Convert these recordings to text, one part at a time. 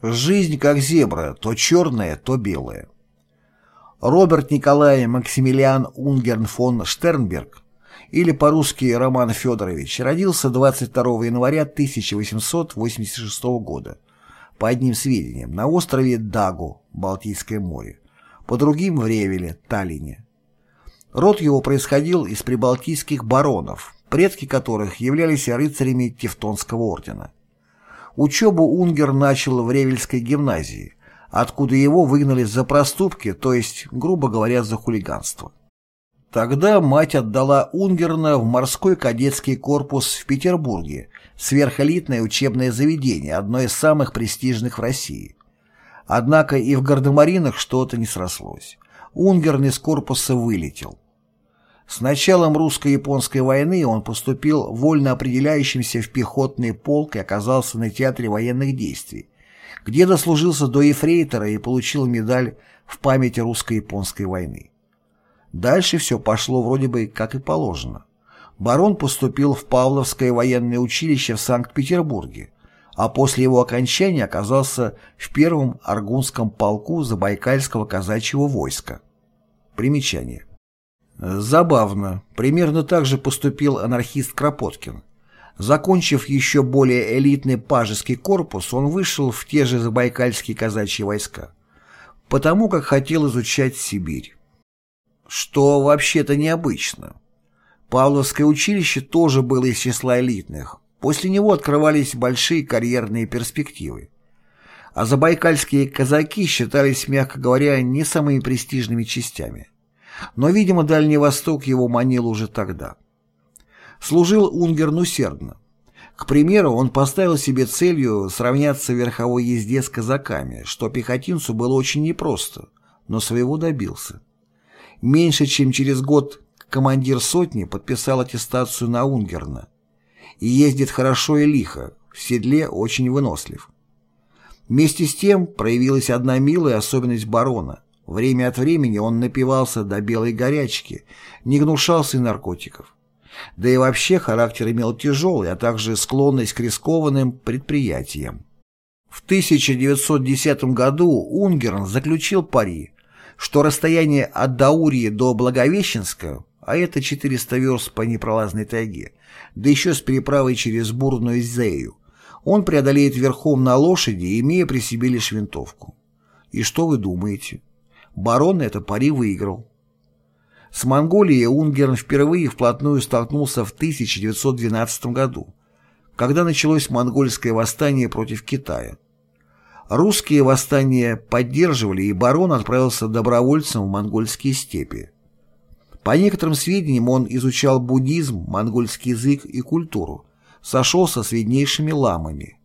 Жизнь как зебра, то черная, то белая. Роберт Николай Максимилиан Унгерн фон Штернберг, или по-русски Роман Федорович, родился 22 января 1886 года, по одним сведениям, на острове Дагу, Балтийское море, по другим в Ревеле, Таллине. Род его происходил из прибалтийских баронов, предки которых являлись рыцарями Тевтонского ордена. Учебу Унгер начал в Ревельской гимназии, откуда его выгнали за проступки, то есть, грубо говоря, за хулиганство. Тогда мать отдала Унгерна в морской кадетский корпус в Петербурге, сверхэлитное учебное заведение, одно из самых престижных в России. Однако и в гардемаринах что-то не срослось. Унгерн из корпуса вылетел. С началом русско-японской войны он поступил вольно определяющимся в пехотный полк и оказался на театре военных действий, где дослужился до ефрейтора и получил медаль в память русско-японской войны. Дальше все пошло вроде бы как и положено. Барон поступил в Павловское военное училище в Санкт-Петербурге, а после его окончания оказался в первом Аргунском полку Забайкальского казачьего войска. Примечание. Забавно, примерно так же поступил анархист Кропоткин. Закончив еще более элитный пажеский корпус, он вышел в те же забайкальские казачьи войска, потому как хотел изучать Сибирь. Что вообще-то необычно. Павловское училище тоже было из числа элитных. После него открывались большие карьерные перспективы. А забайкальские казаки считались, мягко говоря, не самыми престижными частями. Но, видимо, Дальний Восток его манил уже тогда. Служил Унгерн усердно. К примеру, он поставил себе целью сравняться верховой езде с казаками, что пехотинцу было очень непросто, но своего добился. Меньше чем через год командир сотни подписал аттестацию на Унгерна. И ездит хорошо и лихо, в седле очень вынослив. Вместе с тем проявилась одна милая особенность барона. Время от времени он напивался до белой горячки, не гнушался и наркотиков. Да и вообще характер имел тяжелый, а также склонность к рискованным предприятиям. В 1910 году Унгерн заключил пари, что расстояние от Даурии до Благовещенска, а это 400 верст по непролазной тайге, да еще с переправой через бурную Зею, он преодолеет верхом на лошади, имея при себе лишь винтовку. И что вы думаете? Барон это пари выиграл. С Монголией Унгерн впервые вплотную столкнулся в 1912 году, когда началось монгольское восстание против Китая. Русские восстания поддерживали, и барон отправился добровольцем в монгольские степи. По некоторым сведениям он изучал буддизм, монгольский язык и культуру, сошелся с виднейшими ламами.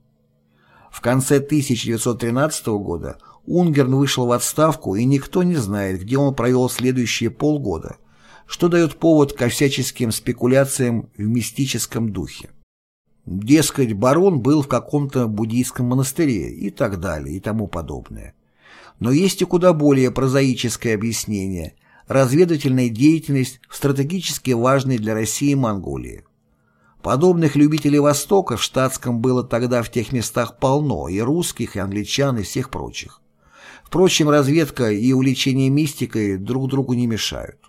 В конце 1913 года Унгерн вышел в отставку, и никто не знает, где он провел следующие полгода, что дает повод ко всяческим спекуляциям в мистическом духе. Дескать, барон был в каком-то буддийском монастыре и так далее и тому подобное. Но есть и куда более прозаическое объяснение – разведывательная деятельность в стратегически важной для России Монголии. Подобных любителей Востока в штатском было тогда в тех местах полно, и русских, и англичан, и всех прочих. Впрочем, разведка и увлечение мистикой друг другу не мешают.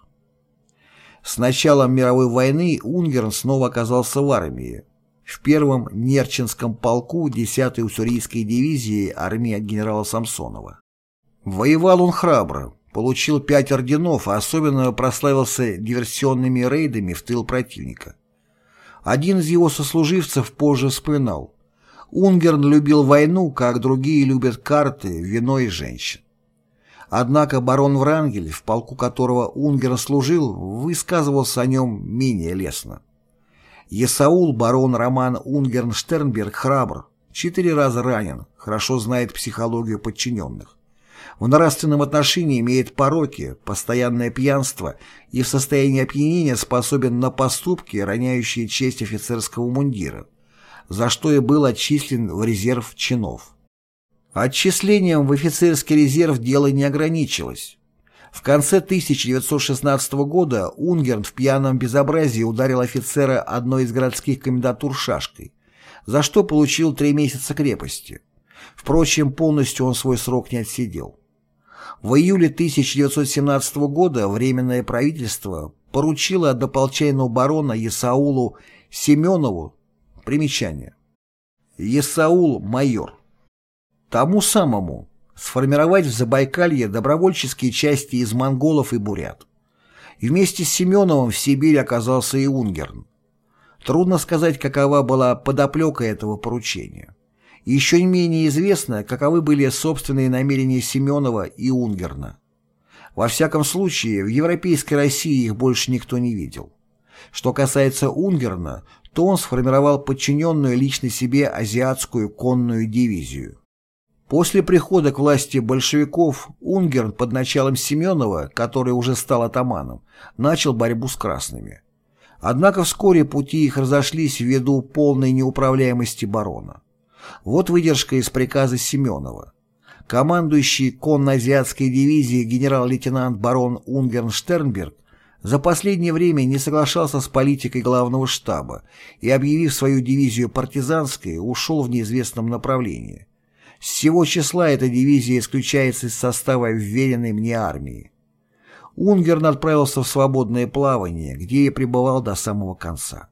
С началом мировой войны Унгерн снова оказался в армии. В первом Нерчинском полку 10-й уссурийской дивизии армии генерала Самсонова. Воевал он храбро, получил пять орденов, а особенно прославился диверсионными рейдами в тыл противника. Один из его сослуживцев позже вспоминал. Унгерн любил войну, как другие любят карты, вино и женщин. Однако барон Врангель, в полку которого Унгерн служил, высказывался о нем менее лестно. Есаул, барон Роман Унгерн Штернберг, храбр, четыре раза ранен, хорошо знает психологию подчиненных. В нравственном отношении имеет пороки, постоянное пьянство и в состоянии опьянения способен на поступки, роняющие честь офицерского мундира за что и был отчислен в резерв чинов. Отчислением в офицерский резерв дело не ограничилось. В конце 1916 года Унгерн в пьяном безобразии ударил офицера одной из городских комендатур шашкой, за что получил три месяца крепости. Впрочем, полностью он свой срок не отсидел. В июле 1917 года Временное правительство поручило однополчайного барона Исаулу Семенову примечание. Исаул – майор. Тому самому сформировать в Забайкалье добровольческие части из монголов и бурят. И вместе с Семеновым в Сибири оказался и Унгерн. Трудно сказать, какова была подоплека этого поручения. Еще не менее известно, каковы были собственные намерения Семенова и Унгерна. Во всяком случае, в европейской России их больше никто не видел. Что касается Унгерна, то он сформировал подчиненную лично себе азиатскую конную дивизию. После прихода к власти большевиков Унгерн под началом Семенова, который уже стал атаманом, начал борьбу с красными. Однако вскоре пути их разошлись ввиду полной неуправляемости барона. Вот выдержка из приказа Семенова. Командующий конно-азиатской дивизией генерал-лейтенант барон Унгерн Штернберг за последнее время не соглашался с политикой главного штаба и, объявив свою дивизию партизанской, ушел в неизвестном направлении. С всего числа эта дивизия исключается из состава вверенной мне армии. Унгерн отправился в свободное плавание, где и пребывал до самого конца.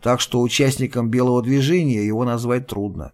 Так что участником белого движения его назвать трудно.